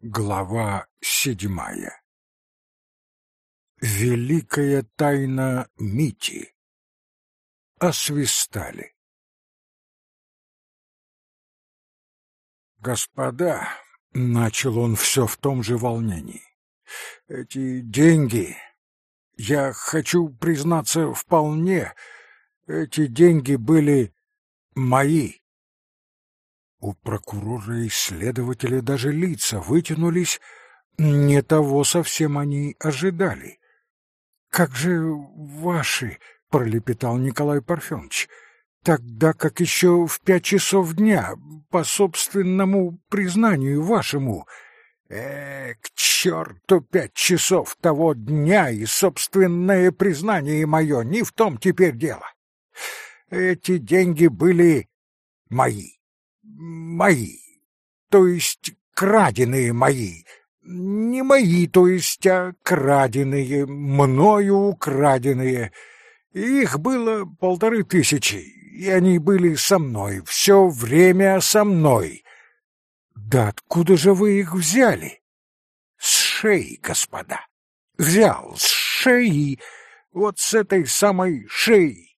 Глава седьмая. Великая тайна Мити. Освистали. Господа, начал он все в том же волнении, эти деньги, я хочу признаться вполне, эти деньги были мои. У прокурора и следователя даже лица вытянулись, не того совсем они ожидали. «Как же ваши?» — пролепетал Николай Парфенович. «Тогда как еще в пять часов дня, по собственному признанию вашему...» «Э, к черту пять часов того дня и собственное признание мое, не в том теперь дело. Эти деньги были мои мои, то есть краденые мои, не мои, то есть, а краденые, мною украденные. Их было полторы тысячи, и они были со мной, все время со мной. Да откуда же вы их взяли? С шеи, господа. Взял с шеи, вот с этой самой шеи.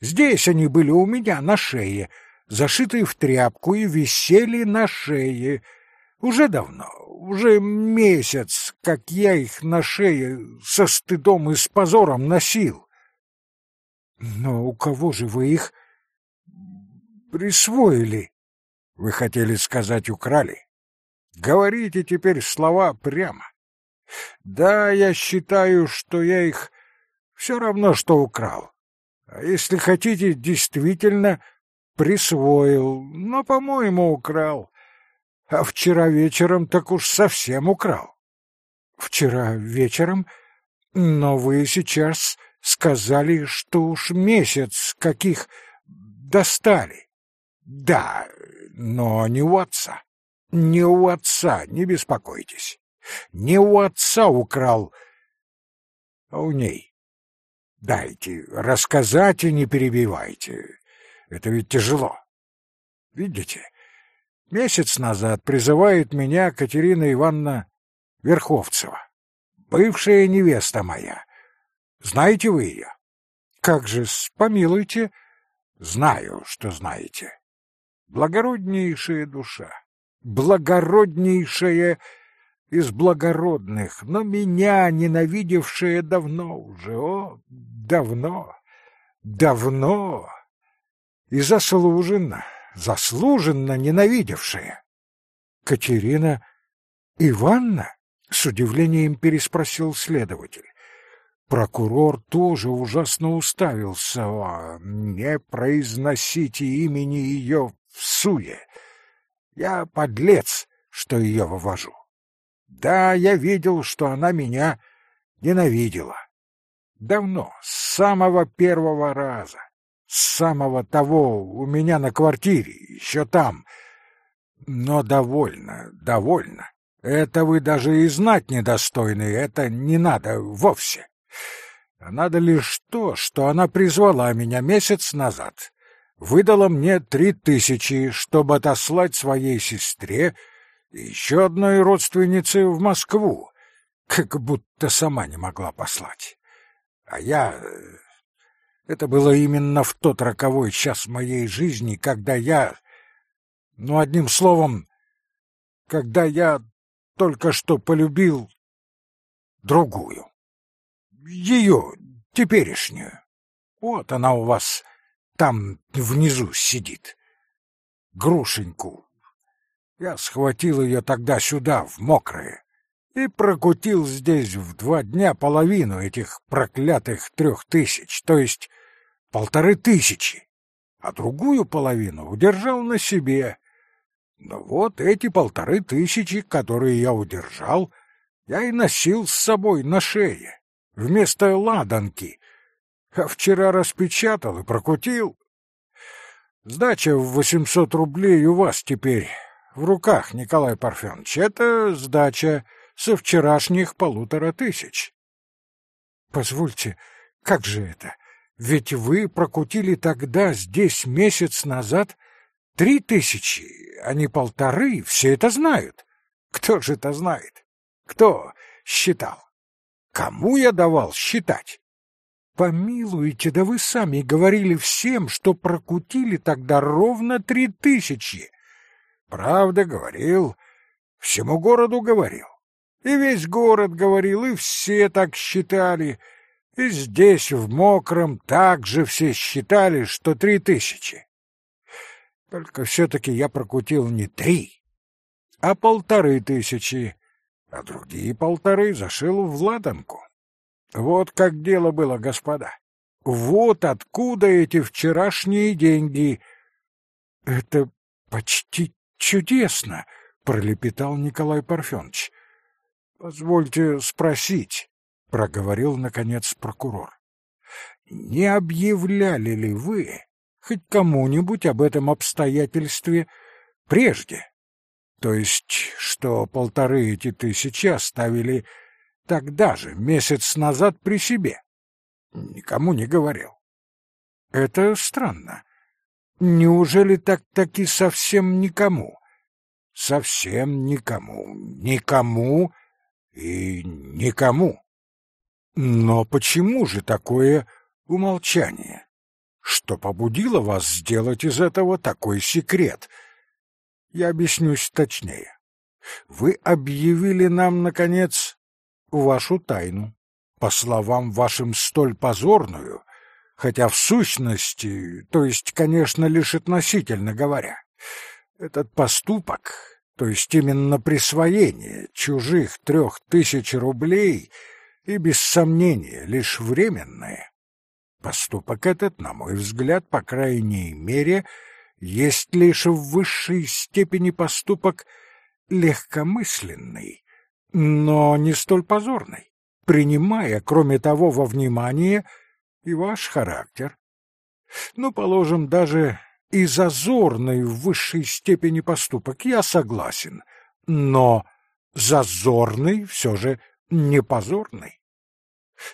Здесь они были у меня на шее, — зашитые в тряпку и висели на шее. Уже давно, уже месяц, как я их на шее со стыдом и с позором носил. Но у кого же вы их присвоили? Вы хотели сказать украли? Говорите теперь слова прямо. Да, я считаю, что я их все равно, что украл. А если хотите, действительно присвоил, но, по-моему, украл. А вчера вечером так уж совсем украл. Вчера вечером? Но вы сейчас сказали, что уж месяц каких достали. Да, но не у отца. Не у отца, не беспокойтесь. Не у отца украл, а у ней. Дайте рассказать и не перебивайте. Это ведь тяжело. Видите, месяц назад призывает меня Катерина Ивановна Верховцева, бывшая невеста моя. Знаете вы ее? Как же, помилуйте. Знаю, что знаете. Благороднейшая душа, благороднейшая из благородных, но меня ненавидевшая давно уже, о, давно, давно и заслуженно, заслуженно ненавидевшая. Катерина Ивановна? С удивлением переспросил следователь. Прокурор тоже ужасно уставился. «Не произносите имени ее в суе. Я подлец, что ее вывожу. Да, я видел, что она меня ненавидела. Давно, с самого первого раза самого того у меня на квартире, еще там. Но довольно, довольно. Это вы даже и знать недостойны, это не надо вовсе. А надо лишь то, что она призвала меня месяц назад, выдала мне три тысячи, чтобы отослать своей сестре и еще одной родственнице в Москву, как будто сама не могла послать. А я э, это было именно в тот роковой час моей жизни, когда я... Ну, одним словом, когда я только что полюбил другую. Ее, теперешнюю. Вот она у вас там внизу сидит. Грушеньку. Я схватил ее тогда сюда, в мокрое и прокутил здесь в два дня половину этих проклятых трех тысяч, то есть полторы тысячи, а другую половину удержал на себе. Но вот эти полторы тысячи, которые я удержал, я и носил с собой на шее, вместо ладанки, а вчера распечатал и прокутил. Сдача в восемьсот рублей у вас теперь в руках, Николай Парфенович. Это сдача со вчерашних полутора тысяч. Позвольте, как же это? Ведь вы прокутили тогда, здесь, месяц назад, три тысячи, а не полторы, все это знают. Кто же это знает? Кто считал? Кому я давал считать? Помилуйте, да вы сами говорили всем, что прокутили тогда ровно три тысячи. Правда, говорил, всему городу говорил. И весь город говорил, и все так считали. И здесь, в Мокром, также все считали, что три тысячи. Только все-таки я прокутил не три, а полторы тысячи, а другие полторы зашил в ладанку. Вот как дело было, господа. Вот откуда эти вчерашние деньги. — Это почти чудесно, — пролепетал Николай Парфенович. — Позвольте спросить, — проговорил, наконец, прокурор. — Не объявляли ли вы хоть кому-нибудь об этом обстоятельстве прежде? То есть, что полторы эти тысячи оставили тогда же, месяц назад, при себе? Никому не говорил. Это странно. Неужели так-таки совсем никому? Совсем никому. Никому и никому. Но почему же такое умолчание? Что побудило вас сделать из этого такой секрет? Я объяснюсь точнее. Вы объявили нам, наконец, вашу тайну, по словам вашим столь позорную, хотя в сущности, то есть, конечно, лишь относительно говоря, этот поступок, то есть именно присвоение чужих трех тысяч рублей и, без сомнения, лишь временное, поступок этот, на мой взгляд, по крайней мере, есть лишь в высшей степени поступок легкомысленный, но не столь позорный, принимая, кроме того, во внимание и ваш характер. Ну, положим, даже и зазорный в высшей степени поступок, я согласен, но зазорный все же не позорный.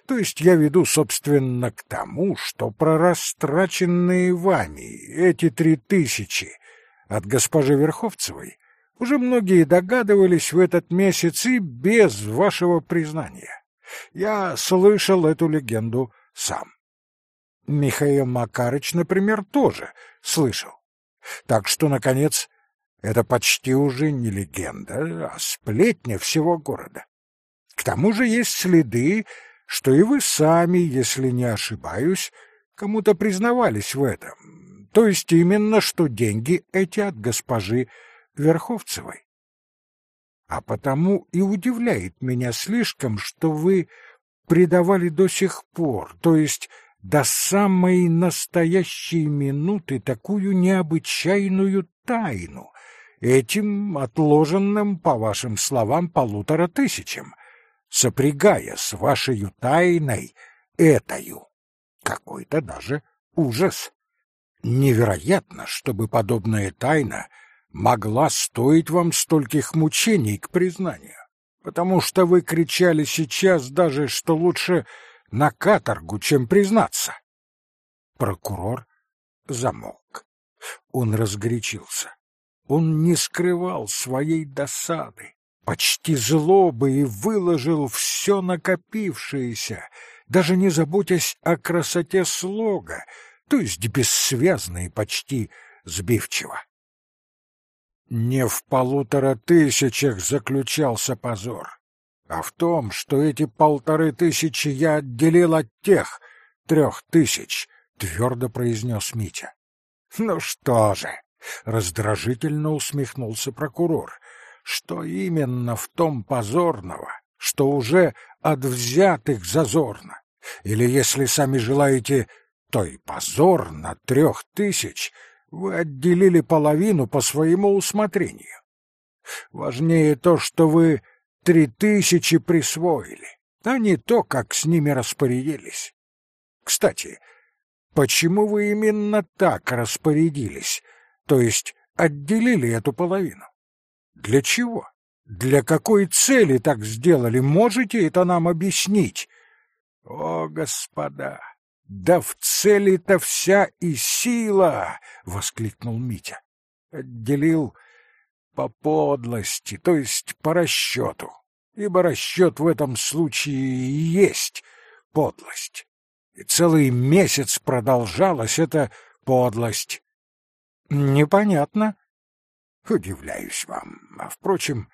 То есть я веду, собственно, к тому, что прорастраченные вами эти три тысячи от госпожи Верховцевой уже многие догадывались в этот месяц и без вашего признания. Я слышал эту легенду сам. Михаил Макарыч, например, тоже слышал. Так что, наконец, это почти уже не легенда, а сплетня всего города. К тому же есть следы, что и вы сами, если не ошибаюсь, кому-то признавались в этом. То есть именно, что деньги эти от госпожи Верховцевой. А потому и удивляет меня слишком, что вы предавали до сих пор, то есть до самой настоящей минуты такую необычайную тайну, этим отложенным, по вашим словам, полутора тысячам, сопрягая с вашей тайной этою. Какой-то даже ужас. Невероятно, чтобы подобная тайна могла стоить вам стольких мучений к признанию, потому что вы кричали сейчас даже, что лучше на каторгу, чем признаться. Прокурор замолк. Он разгорячился. Он не скрывал своей досады, почти злобы и выложил все накопившееся, даже не заботясь о красоте слога, то есть бессвязно и почти сбивчиво. Не в полутора тысячах заключался позор, а в том, что эти полторы тысячи я отделил от тех трех тысяч, — твердо произнес Митя. — Ну что же, — раздражительно усмехнулся прокурор, — что именно в том позорного, что уже от взятых зазорно, или, если сами желаете, то и позор на трех тысяч — вы отделили половину по своему усмотрению. Важнее то, что вы три тысячи присвоили, а не то, как с ними распорядились. Кстати, почему вы именно так распорядились, то есть отделили эту половину? Для чего? Для какой цели так сделали? Можете это нам объяснить? О, господа! Да в цели-то вся и сила! — воскликнул Митя. Отделил по подлости, то есть по расчету, ибо расчет в этом случае и есть подлость. И целый месяц продолжалась эта подлость. Непонятно. Удивляюсь вам. А, впрочем,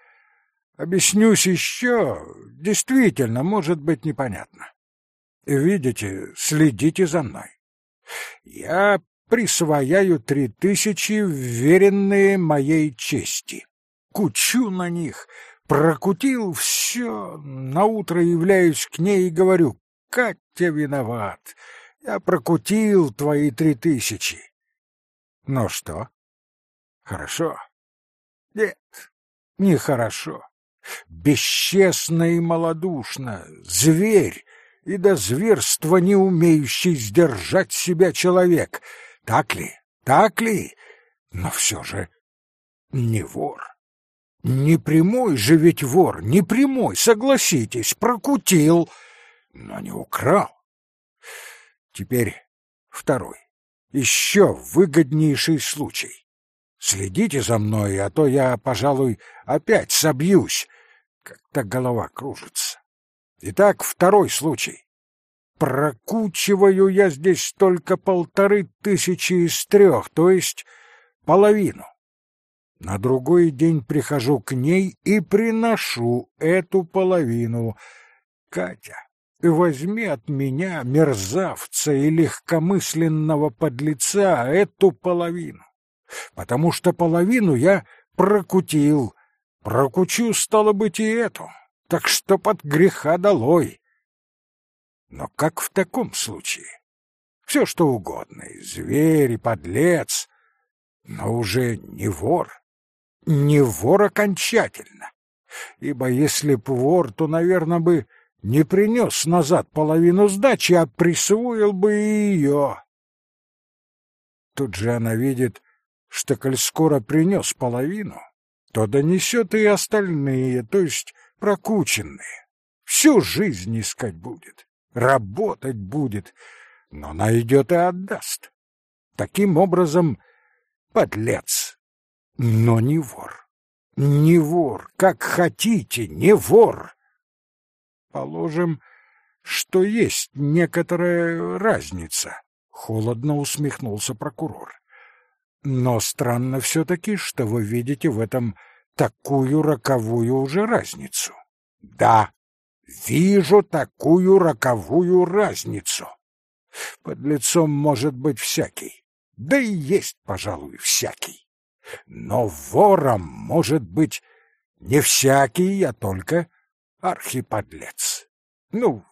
объяснюсь еще. Действительно, может быть непонятно. Видите, следите за мной. Я присвояю три тысячи, вверенные моей чести. Кучу на них, прокутил все, наутро являюсь к ней и говорю, Катя виноват, я прокутил твои три тысячи. Ну что? Хорошо? Нет, нехорошо. Бесчестно и малодушно, зверь, и до зверства не умеющий сдержать себя человек. Так ли? Так ли? Но все же не вор. Не прямой же ведь вор, не прямой, согласитесь, прокутил, но не украл. Теперь второй, еще выгоднейший случай. Следите за мной, а то я, пожалуй, опять собьюсь. Как-то голова кружится. Итак, второй случай. Прокучиваю я здесь только полторы тысячи из трех, то есть половину. На другой день прихожу к ней и приношу эту половину. Катя, возьми от меня, мерзавца и легкомысленного подлеца, эту половину. Потому что половину я прокутил. Прокучу, стало быть, и эту. Так что под греха долой. Но как в таком случае? Все что угодно, и зверь, и подлец, но уже не вор. Не вор окончательно. Ибо если б вор, то, наверное, бы не принес назад половину сдачи, а присвоил бы и ее. Тут же она видит, что, коль скоро принес половину, то донесет и остальные, то есть прокученные. Всю жизнь искать будет работать будет, но найдет и отдаст. Таким образом, подлец, но не вор. Не вор, как хотите, не вор. Положим, что есть некоторая разница, холодно усмехнулся прокурор. Но странно все-таки, что вы видите в этом такую роковую уже разницу. Да, Вижу такую роковую разницу. Под лицом может быть всякий, да и есть, пожалуй, всякий. Но вором может быть не всякий, а только архиподлец. Ну,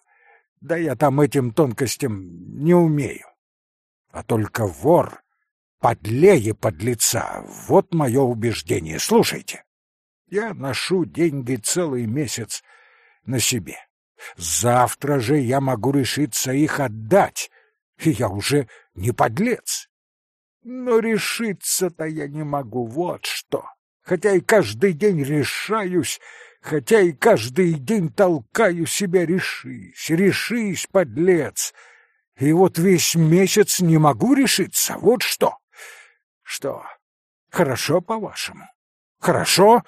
да я там этим тонкостям не умею. А только вор подлее подлеца, вот мое убеждение. Слушайте, я ношу деньги целый месяц на себе. Завтра же я могу решиться их отдать, и я уже не подлец. Но решиться-то я не могу, вот что. Хотя и каждый день решаюсь, хотя и каждый день толкаю себя решись, решись, подлец. И вот весь месяц не могу решиться, вот что. Что, хорошо по-вашему? Хорошо?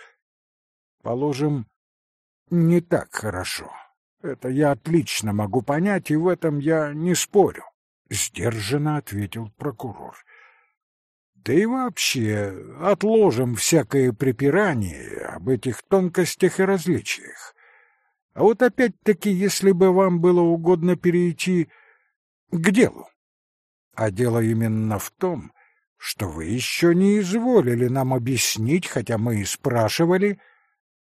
Положим, не так хорошо. Это я отлично могу понять, и в этом я не спорю, сдержанно ответил прокурор. Да и вообще, отложим всякое припирание об этих тонкостях и различиях. А вот опять-таки, если бы вам было угодно перейти к делу. А дело именно в том, что вы еще не изволили нам объяснить, хотя мы и спрашивали,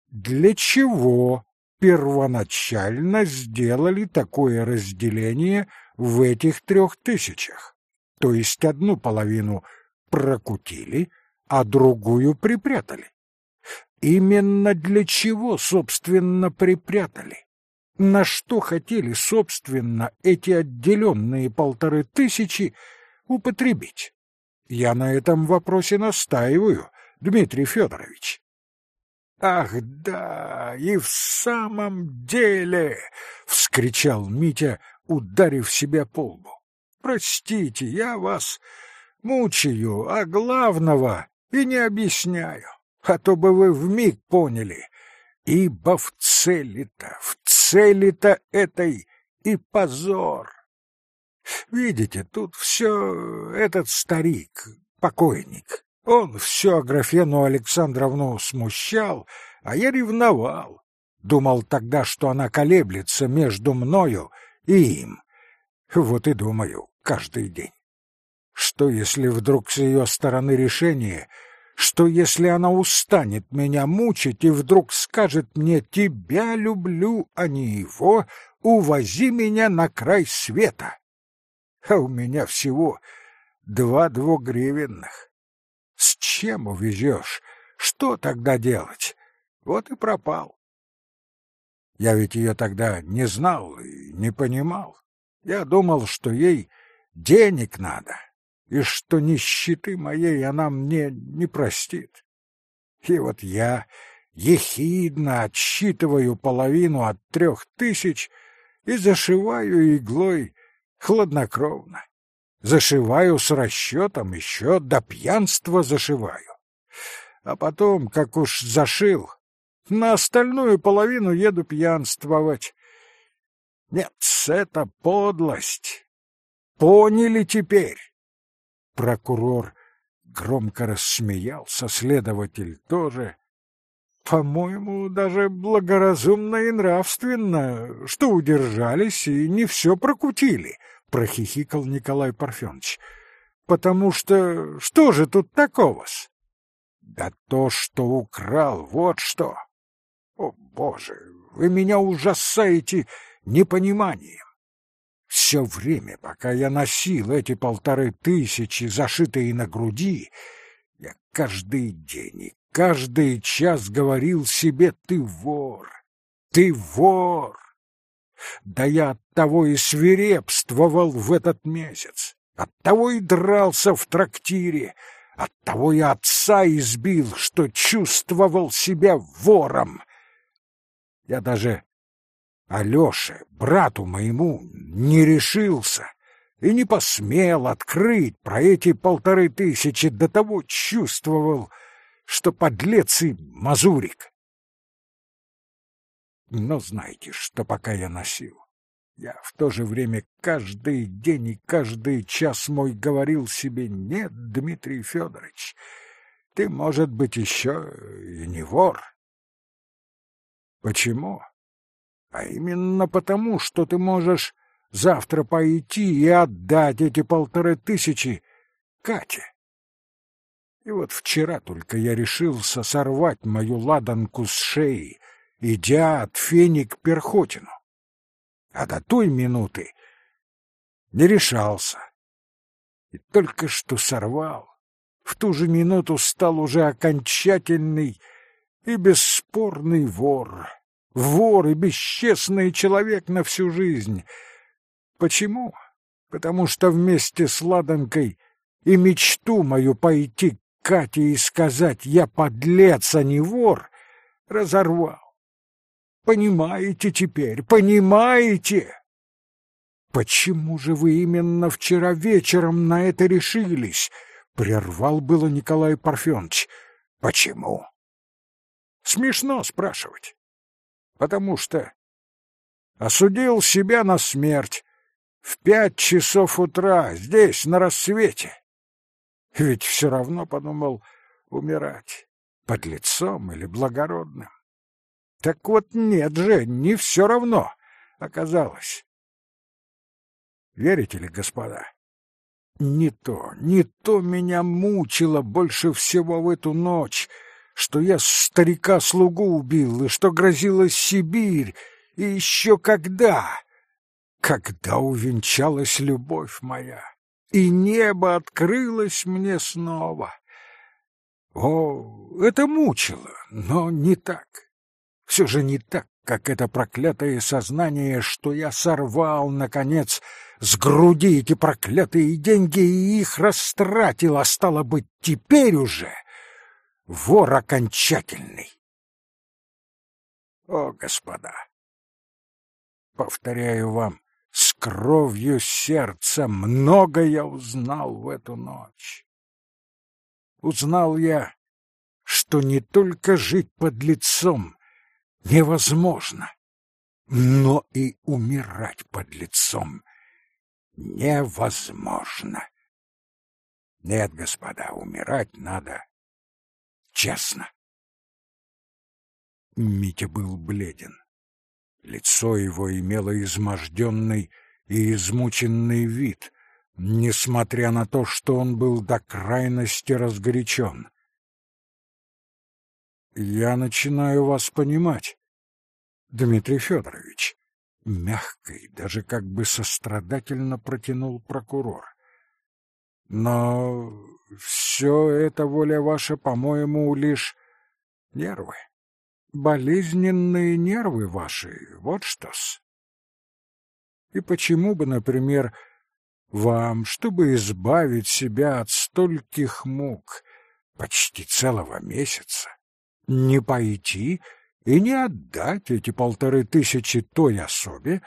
для чего первоначально сделали такое разделение в этих трех тысячах. То есть одну половину прокутили, а другую припрятали. Именно для чего, собственно, припрятали? На что хотели, собственно, эти отделенные полторы тысячи употребить? Я на этом вопросе настаиваю, Дмитрий Федорович. «Ах, да, и в самом деле!» — вскричал Митя, ударив себя по лбу. «Простите, я вас мучаю, а главного и не объясняю. а то бы вы вмиг поняли. Ибо в цели-то, в цели-то этой и позор. Видите, тут все этот старик, покойник. Он все Аграфену Александровну смущал, а я ревновал. Думал тогда, что она колеблется между мною и им. Вот и думаю каждый день. Что, если вдруг с ее стороны решение, что, если она устанет меня мучить и вдруг скажет мне «тебя люблю, а не его», увози меня на край света. А у меня всего два двугривенных. С чем увезешь? Что тогда делать? Вот и пропал. Я ведь ее тогда не знал и не понимал. Я думал, что ей денег надо, и что нищеты моей она мне не простит. И вот я ехидно отсчитываю половину от трех тысяч и зашиваю иглой хладнокровно. Зашиваю с расчетом, еще до пьянства зашиваю. А потом, как уж зашил, на остальную половину еду пьянствовать. Нет, это подлость. Поняли теперь? Прокурор громко рассмеялся, следователь тоже. По-моему, даже благоразумно и нравственно, что удержались и не все прокутили, прохихикал Николай Парфенович. Потому что что же тут такого-с? Да то, что украл, вот что. О, Боже, вы меня ужасаете непониманием. Все время, пока я носил эти полторы тысячи, зашитые на груди, я каждый день и каждый час говорил себе «ты вор, ты вор». Да я оттого и свирепствовал в этот месяц, оттого и дрался в трактире, оттого и отца избил, что чувствовал себя вором. Я даже Алёше, брату моему, не решился и не посмел открыть про эти полторы тысячи, до того чувствовал, что подлец и мазурик. Но знаете, что пока я носил, я в то же время каждый день и каждый час мой говорил себе «Нет, Дмитрий Федорович, ты, может быть, еще и не вор». Почему? А именно потому, что ты можешь завтра пойти и отдать эти полторы тысячи Кате. И вот вчера только я решился сорвать мою ладанку с шеи, идя от фени к Перхотину. А до той минуты не решался. И только что сорвал, в ту же минуту стал уже окончательный и бесспорный вор, вор и бесчестный человек на всю жизнь. Почему? Потому что вместе с ладанкой и мечту мою пойти Кате и сказать «я подлец, а не вор» разорвал. Понимаете теперь, понимаете? Почему же вы именно вчера вечером на это решились? Прервал было Николай Парфенович. Почему? Смешно спрашивать. Потому что осудил себя на смерть в пять часов утра здесь, на рассвете. Ведь все равно, подумал, умирать, под лицом или благородным. Так вот нет же, не все равно оказалось. Верите ли, господа? Не то, не то меня мучило больше всего в эту ночь, что я старика-слугу убил, и что грозила Сибирь, и еще когда, когда увенчалась любовь моя и небо открылось мне снова. О, это мучило, но не так. Все же не так, как это проклятое сознание, что я сорвал, наконец, с груди эти проклятые деньги и их растратил, а стало быть, теперь уже вор окончательный. О, господа! Повторяю вам, с кровью сердца много я узнал в эту ночь. Узнал я, что не только жить под лицом невозможно, но и умирать под лицом невозможно. Нет, господа, умирать надо честно. Митя был бледен. Лицо его имело изможденный и измученный вид, несмотря на то, что он был до крайности разгорячен. «Я начинаю вас понимать, Дмитрий Федорович», — мягко и даже как бы сострадательно протянул прокурор. «Но все это, воля ваша, по-моему, лишь нервы. Болезненные нервы ваши, вот что-с. И почему бы, например, вам, чтобы избавить себя от стольких мук, почти целого месяца, не пойти и не отдать эти полторы тысячи той особе,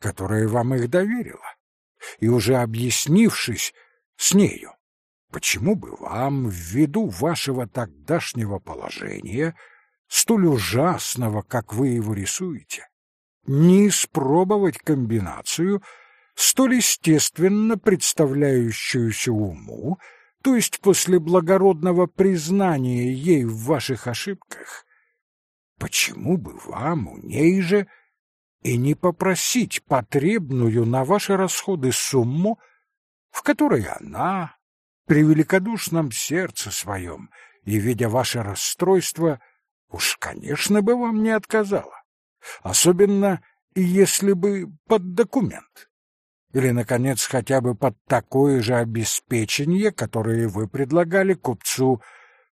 которая вам их доверила, и уже объяснившись с нею, почему бы вам, ввиду вашего тогдашнего положения, столь ужасного, как вы его рисуете, не испробовать комбинацию, столь естественно представляющуюся уму, то есть после благородного признания ей в ваших ошибках, почему бы вам у ней же и не попросить потребную на ваши расходы сумму, в которой она, при великодушном сердце своем и видя ваше расстройство, уж, конечно, бы вам не отказала особенно если бы под документ. Или, наконец, хотя бы под такое же обеспечение, которое вы предлагали купцу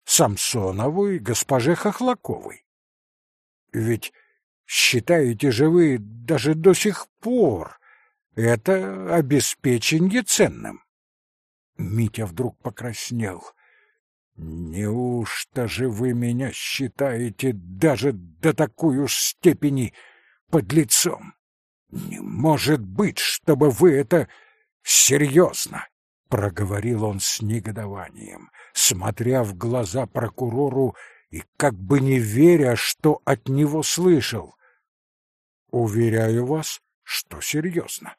Самсонову и госпоже Хохлаковой. Ведь считаете же вы даже до сих пор это обеспечение ценным. Митя вдруг покраснел. Неужто же вы меня считаете даже до такой уж степени под лицом? Не может быть, чтобы вы это серьезно, проговорил он с негодованием, смотря в глаза прокурору и как бы не веря, что от него слышал. Уверяю вас, что серьезно.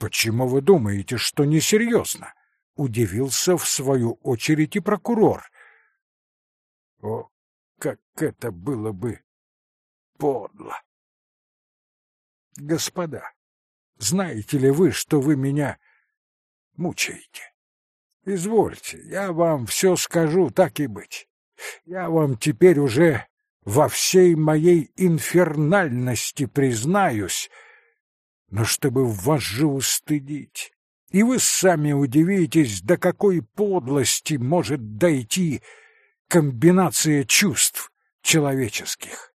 Почему вы думаете, что несерьезно? Удивился в свою очередь и прокурор. О, как это было бы подло! Господа, знаете ли вы, что вы меня мучаете? Извольте, я вам все скажу, так и быть. Я вам теперь уже во всей моей инфернальности признаюсь, но чтобы вас же устыдить, и вы сами удивитесь, до какой подлости может дойти комбинация чувств человеческих.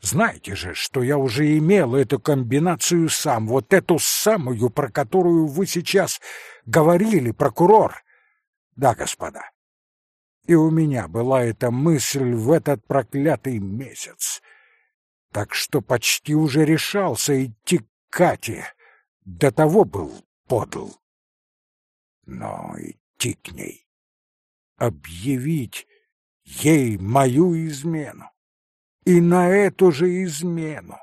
Знаете же, что я уже имел эту комбинацию сам, вот эту самую, про которую вы сейчас говорили, прокурор. Да, господа. И у меня была эта мысль в этот проклятый месяц. Так что почти уже решался идти к Кате. До того был подл. Но идти к ней объявить ей мою измену. И на эту же измену,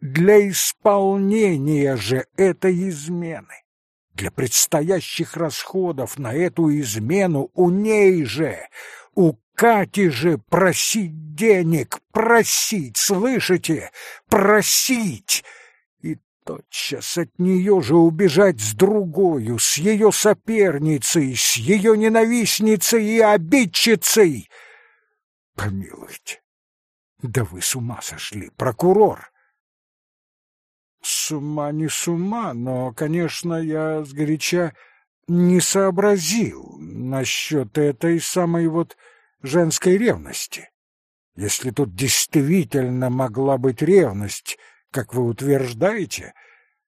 для исполнения же этой измены, для предстоящих расходов на эту измену у ней же, у Кати же просить денег, просить, слышите, просить, тотчас от нее же убежать с другою, с ее соперницей, с ее ненавистницей и обидчицей. Помилуйте, да вы с ума сошли, прокурор! С ума не с ума, но, конечно, я сгоряча не сообразил насчет этой самой вот женской ревности. Если тут действительно могла быть ревность, как вы утверждаете,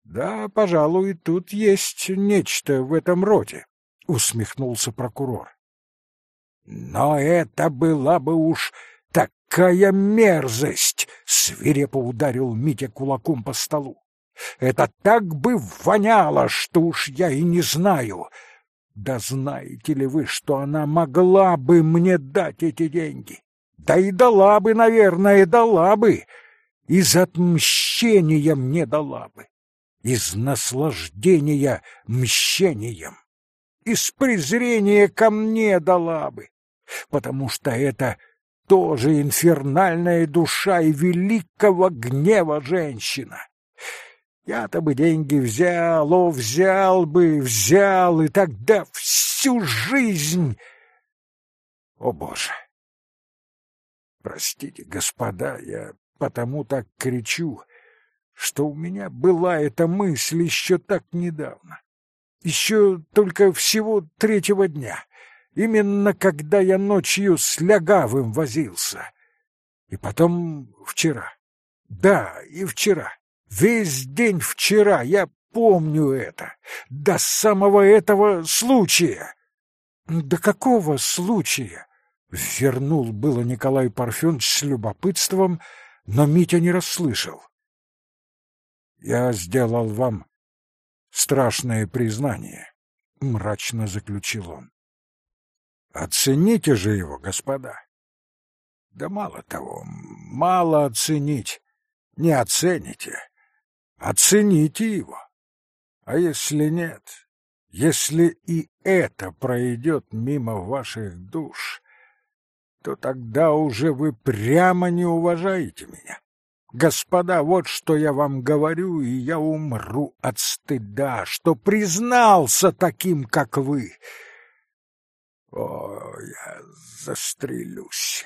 да, пожалуй, тут есть нечто в этом роде, усмехнулся прокурор. Но это была бы уж такая мерзость, свирепо ударил Митя кулаком по столу. Это так бы воняло, что уж я и не знаю. Да знаете ли вы, что она могла бы мне дать эти деньги? Да и дала бы, наверное, дала бы. Из отмщения мне дала бы. Из наслаждения мщением. Из презрения ко мне дала бы. Потому что это тоже инфернальная душа и великого гнева женщина. Я-то бы деньги взял, о, взял бы, взял, и тогда всю жизнь... О, Боже! Простите, господа, я потому так кричу, что у меня была эта мысль еще так недавно. Еще только всего третьего дня, именно когда я ночью с Лягавым возился. И потом вчера. Да, и вчера. Весь день вчера, я помню это, до самого этого случая. До какого случая? Вернул было Николай Парфенович с любопытством, но Митя не расслышал. Я сделал вам страшное признание, мрачно заключил он. Оцените же его, господа. Да мало того, мало оценить, не оцените. Оцените его. А если нет, если и это пройдет мимо ваших душ, то тогда уже вы прямо не уважаете меня. Господа, вот что я вам говорю, и я умру от стыда, что признался таким, как вы. О, я застрелюсь.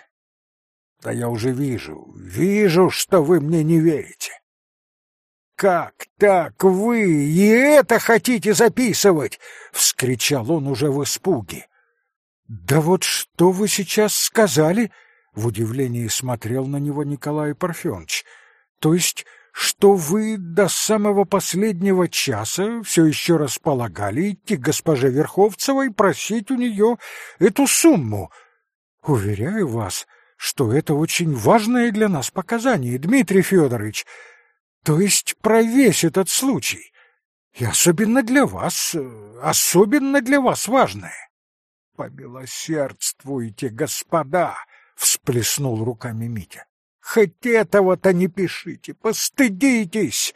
Да я уже вижу, вижу, что вы мне не верите. «Как так вы и это хотите записывать?» — вскричал он уже в испуге. «Да вот что вы сейчас сказали?» — в удивлении смотрел на него Николай Парфенович. «То есть, что вы до самого последнего часа все еще располагали идти к госпоже Верховцевой просить у нее эту сумму? Уверяю вас, что это очень важное для нас показание, Дмитрий Федорович». То есть про весь этот случай. И особенно для вас, особенно для вас важное. Помилосердствуйте, господа, всплеснул руками Митя. Хоть этого-то не пишите, постыдитесь.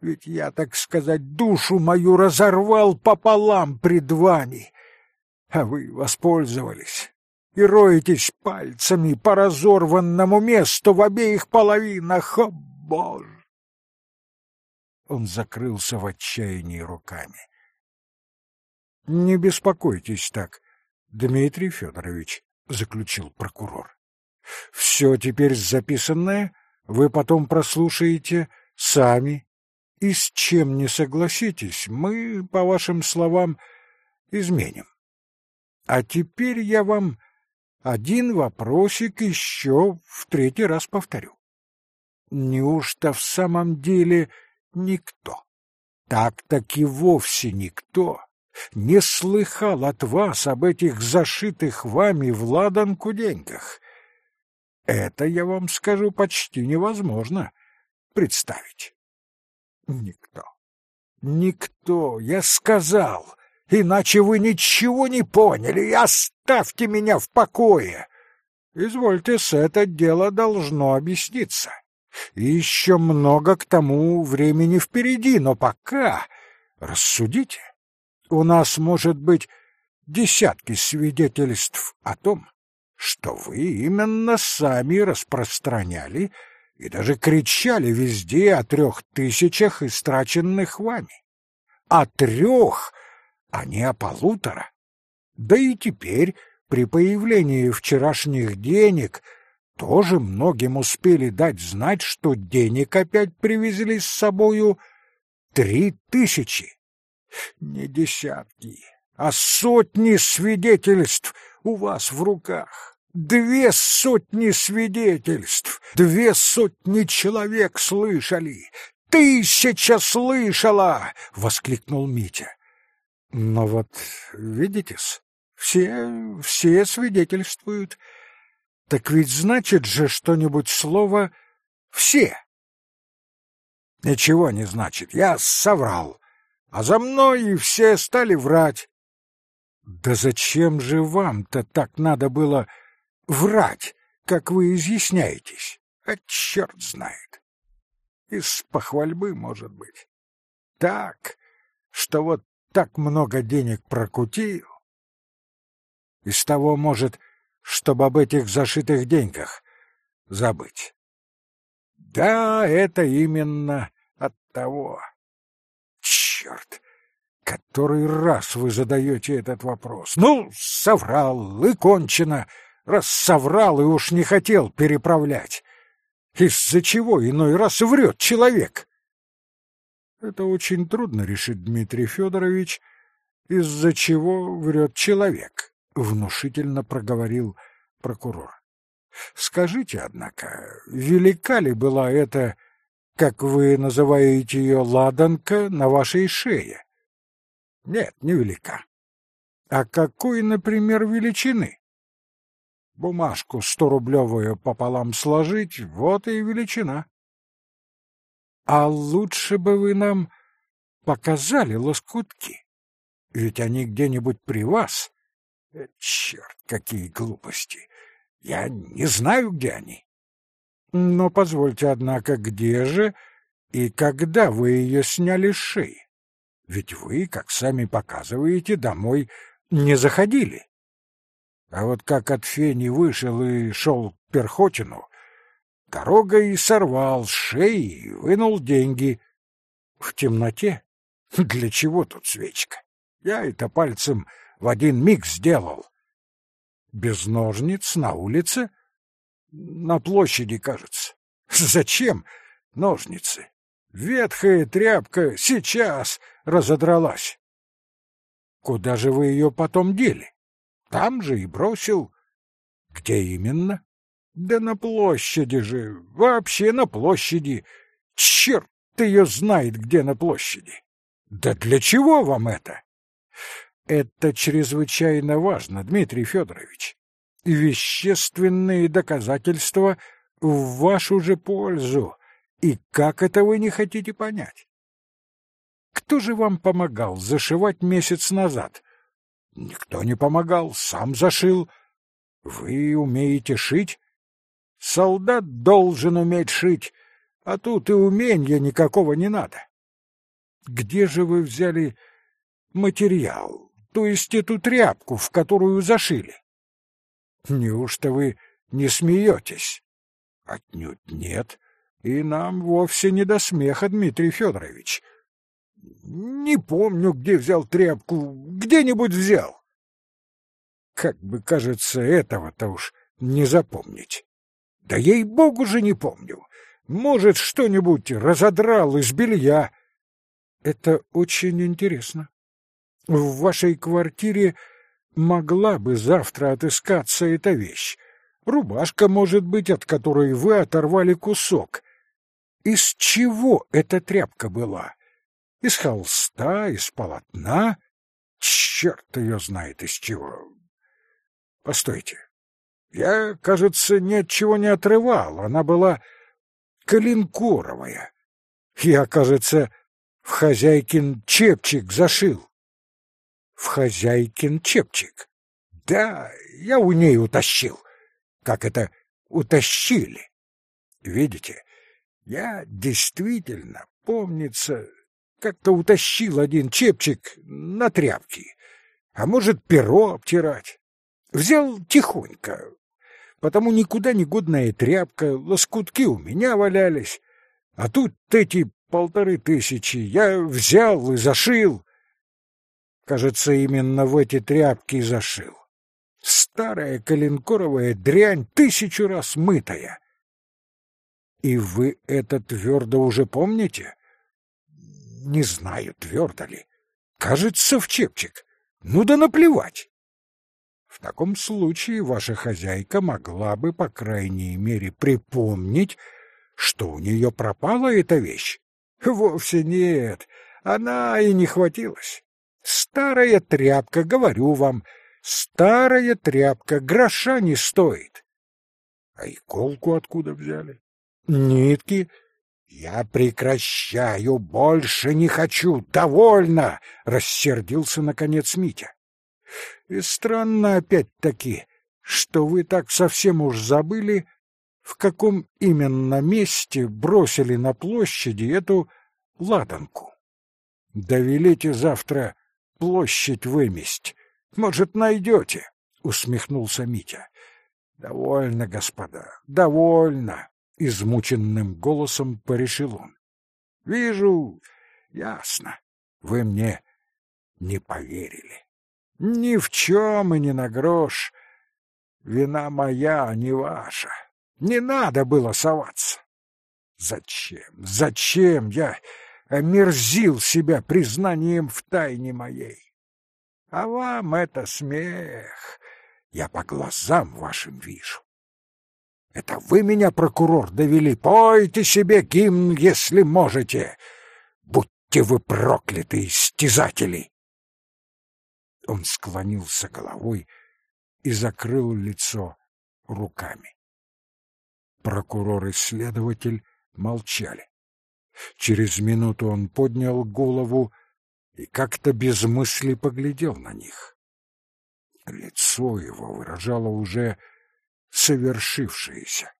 Ведь я, так сказать, душу мою разорвал пополам пред вами, а вы воспользовались и роетесь пальцами по разорванному месту в обеих половинах. О, Боже! Он закрылся в отчаянии руками. — Не беспокойтесь так, Дмитрий Федорович, — заключил прокурор. — Все теперь записанное вы потом прослушаете сами, и с чем не согласитесь, мы, по вашим словам, изменим. А теперь я вам один вопросик еще в третий раз повторю. Неужто в самом деле никто, так-таки вовсе никто не слыхал от вас об этих зашитых вами в ладанку деньгах. Это, я вам скажу, почти невозможно представить. Никто. Никто, я сказал, иначе вы ничего не поняли, и оставьте меня в покое. Извольте, с это дело должно объясниться. И еще много к тому времени впереди, но пока... Рассудите, у нас может быть десятки свидетельств о том, что вы именно сами распространяли и даже кричали везде о трех тысячах истраченных вами. О трех, а не о полутора. Да и теперь, при появлении вчерашних денег, тоже многим успели дать знать, что денег опять привезли с собою три тысячи. Не десятки, а сотни свидетельств у вас в руках. Две сотни свидетельств, две сотни человек слышали, тысяча слышала, — воскликнул Митя. Но вот, видите-с, все, все свидетельствуют, — так ведь значит же что-нибудь слово «все». Ничего не значит, я соврал, а за мной и все стали врать. Да зачем же вам-то так надо было врать, как вы изъясняетесь? А черт знает. Из похвальбы, может быть. Так, что вот так много денег прокутил. Из того, может, чтобы об этих зашитых деньгах забыть. Да, это именно от того. Черт! Который раз вы задаете этот вопрос. Ну, соврал, и кончено. Раз соврал и уж не хотел переправлять. Из-за чего иной раз врет человек? Это очень трудно решить, Дмитрий Федорович, из-за чего врет человек, внушительно проговорил прокурор. Скажите, однако, велика ли была эта, как вы называете ее, ладанка на вашей шее? Нет, не велика. А какой, например, величины? Бумажку сторублевую пополам сложить, вот и величина. А лучше бы вы нам показали лоскутки. Ведь они где-нибудь при вас. Э, черт, какие глупости! Я не знаю, где они. Но позвольте, однако, где же и когда вы ее сняли с шеи? Ведь вы, как сами показываете, домой не заходили. А вот как от фени вышел и шел к Перхотину, дорогой сорвал с шеи и вынул деньги. В темноте? Для чего тут свечка? Я это пальцем в один миг сделал. Без ножниц на улице? На площади, кажется. Зачем ножницы? Ветхая тряпка сейчас разодралась. Куда же вы ее потом дели? Там же и бросил. Где именно? Да на площади же, вообще на площади. Черт ее знает, где на площади. Да для чего вам это? Это чрезвычайно важно, Дмитрий Федорович. Вещественные доказательства в вашу же пользу. И как это вы не хотите понять? Кто же вам помогал зашивать месяц назад? Никто не помогал, сам зашил. Вы умеете шить? Солдат должен уметь шить, а тут и умения никакого не надо. Где же вы взяли материал, то есть эту тряпку, в которую зашили? Неужто вы не смеетесь? Отнюдь нет, и нам вовсе не до смеха, Дмитрий Федорович. Не помню, где взял тряпку, где-нибудь взял. Как бы, кажется, этого-то уж не запомнить. Да ей-богу же не помню. Может, что-нибудь разодрал из белья. Это очень интересно. В вашей квартире могла бы завтра отыскаться эта вещь. Рубашка, может быть, от которой вы оторвали кусок. Из чего эта тряпка была? Из холста, из полотна? Черт ее знает из чего. Постойте. Я, кажется, ни от чего не отрывал. Она была калинкоровая. Я, кажется, в хозяйкин чепчик зашил в хозяйкин чепчик. Да, я у ней утащил. Как это утащили? Видите, я действительно, помнится, как-то утащил один чепчик на тряпки, а может, перо обтирать. Взял тихонько, потому никуда не годная тряпка, лоскутки у меня валялись, а тут эти полторы тысячи я взял и зашил. Кажется, именно в эти тряпки зашил. Старая коленкоровая дрянь, тысячу раз мытая. И вы это твердо уже помните? Не знаю, твердо ли. Кажется, в чепчик. Ну да наплевать. В таком случае ваша хозяйка могла бы, по крайней мере, припомнить, что у нее пропала эта вещь. Вовсе нет, она и не хватилась. Старая тряпка, говорю вам, старая тряпка, гроша не стоит. А иголку откуда взяли? Нитки? Я прекращаю, больше не хочу, довольно, рассердился наконец Митя. И странно опять-таки, что вы так совсем уж забыли, в каком именно месте бросили на площади эту ладанку. Довелите завтра площадь выместь. Может, найдете, — усмехнулся Митя. — Довольно, господа, довольно, — измученным голосом порешил он. — Вижу, ясно, вы мне не поверили. Ни в чем и ни на грош. Вина моя, а не ваша. Не надо было соваться. Зачем, зачем я омерзил себя признанием в тайне моей? А вам это смех. Я по глазам вашим вижу. Это вы меня, прокурор, довели. Пойте себе гимн, если можете. Будьте вы прокляты, истязатели! Он склонился головой и закрыл лицо руками. Прокурор и следователь молчали. Через минуту он поднял голову и как-то без мысли поглядел на них. Лицо его выражало уже совершившееся,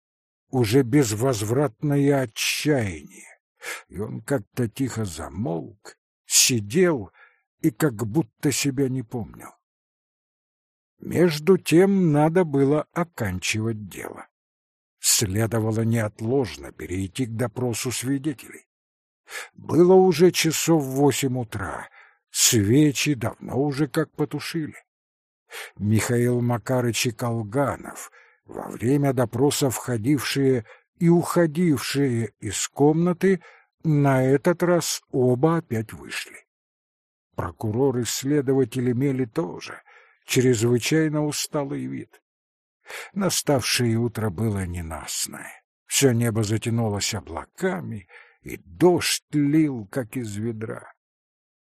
уже безвозвратное отчаяние, и он как-то тихо замолк, сидел и как будто себя не помнил. Между тем надо было оканчивать дело. Следовало неотложно перейти к допросу свидетелей. Было уже часов восемь утра, свечи давно уже как потушили. Михаил Макарыч и Колганов, во время допроса входившие и уходившие из комнаты, на этот раз оба опять вышли. Прокурор и следователь имели тоже чрезвычайно усталый вид. Наставшее утро было ненастное. Все небо затянулось облаками, и дождь лил, как из ведра.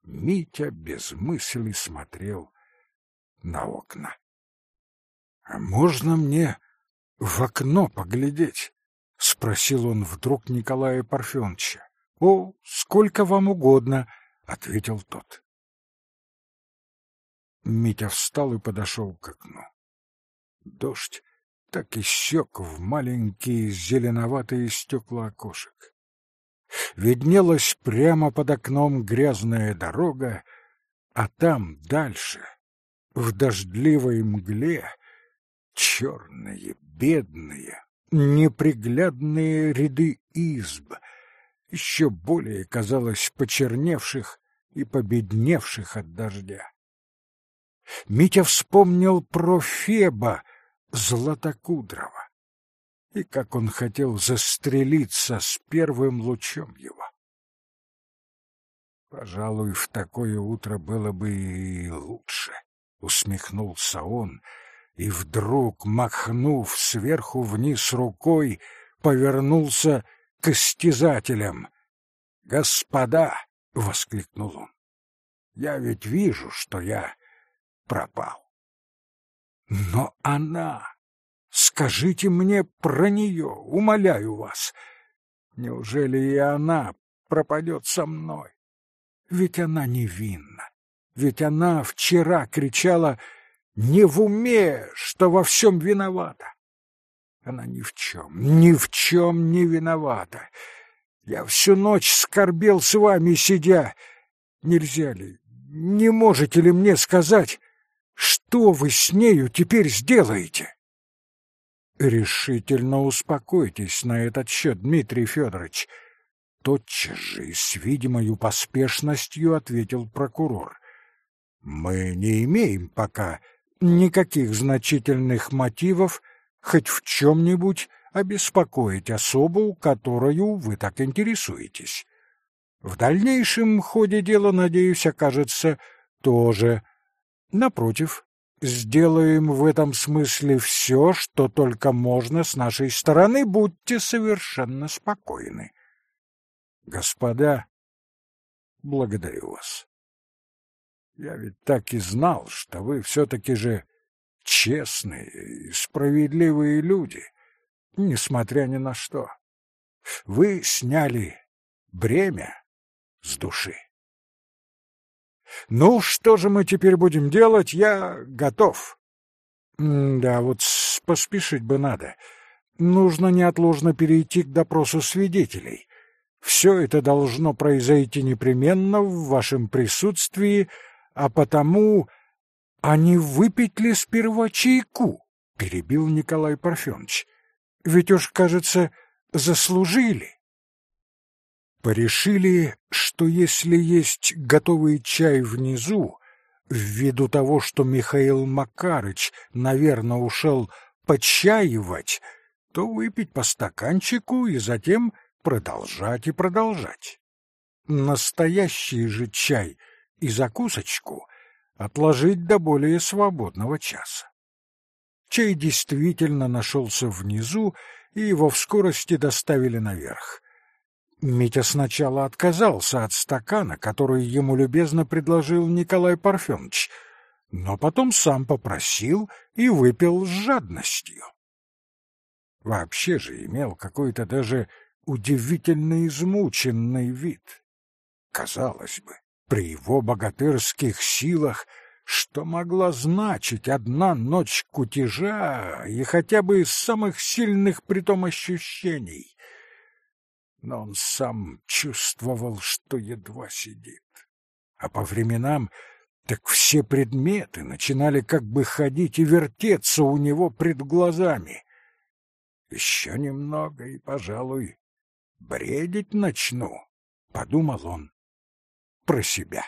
Митя без мысли смотрел на окна. — А можно мне в окно поглядеть? — спросил он вдруг Николая Парфеновича. — О, сколько вам угодно, — ответил тот. Митя встал и подошел к окну. Дождь так и щек в маленькие зеленоватые стекла окошек. Виднелась прямо под окном грязная дорога, а там дальше, в дождливой мгле, черные, бедные, неприглядные ряды изб, еще более, казалось, почерневших и победневших от дождя. Митя вспомнил про Феба Златокудрова и как он хотел застрелиться с первым лучом его. Пожалуй, в такое утро было бы и лучше, усмехнулся он, и вдруг, махнув сверху вниз рукой, повернулся к истязателям. «Господа!» — воскликнул он. «Я ведь вижу, что я пропал. Но она... Скажите мне про нее, умоляю вас. Неужели и она пропадет со мной? Ведь она невинна. Ведь она вчера кричала «Не в уме, что во всем виновата». Она ни в чем, ни в чем не виновата. Я всю ночь скорбел с вами, сидя. Нельзя ли, не можете ли мне сказать, что вы с нею теперь сделаете? Решительно успокойтесь на этот счет, Дмитрий Федорович. Тотчас же и с видимою поспешностью ответил прокурор. Мы не имеем пока никаких значительных мотивов хоть в чем-нибудь обеспокоить особу, которую вы так интересуетесь. В дальнейшем ходе дела, надеюсь, окажется тоже Напротив, сделаем в этом смысле все, что только можно с нашей стороны, будьте совершенно спокойны. Господа, благодарю вас. Я ведь так и знал, что вы все-таки же честные и справедливые люди, несмотря ни на что. Вы сняли бремя с души. Ну, что же мы теперь будем делать? Я готов. да, вот поспешить бы надо. Нужно неотложно перейти к допросу свидетелей. Все это должно произойти непременно в вашем присутствии, а потому... Не выпить ли сперва чайку? — перебил Николай Парфенович. — Ведь уж, кажется, заслужили. Порешили, что если есть готовый чай внизу, ввиду того, что Михаил Макарыч, наверное, ушел почаивать, то выпить по стаканчику и затем продолжать и продолжать. Настоящий же чай и закусочку отложить до более свободного часа. Чай действительно нашелся внизу, и его в скорости доставили наверх. Митя сначала отказался от стакана, который ему любезно предложил Николай Парфенович, но потом сам попросил и выпил с жадностью. Вообще же имел какой-то даже удивительно измученный вид. Казалось бы, при его богатырских силах что могла значить одна ночь кутежа и хотя бы из самых сильных притом ощущений? Но он сам чувствовал, что едва сидит. А по временам так все предметы начинали как бы ходить и вертеться у него пред глазами. Еще немного и, пожалуй, бредить начну, — подумал он про себя.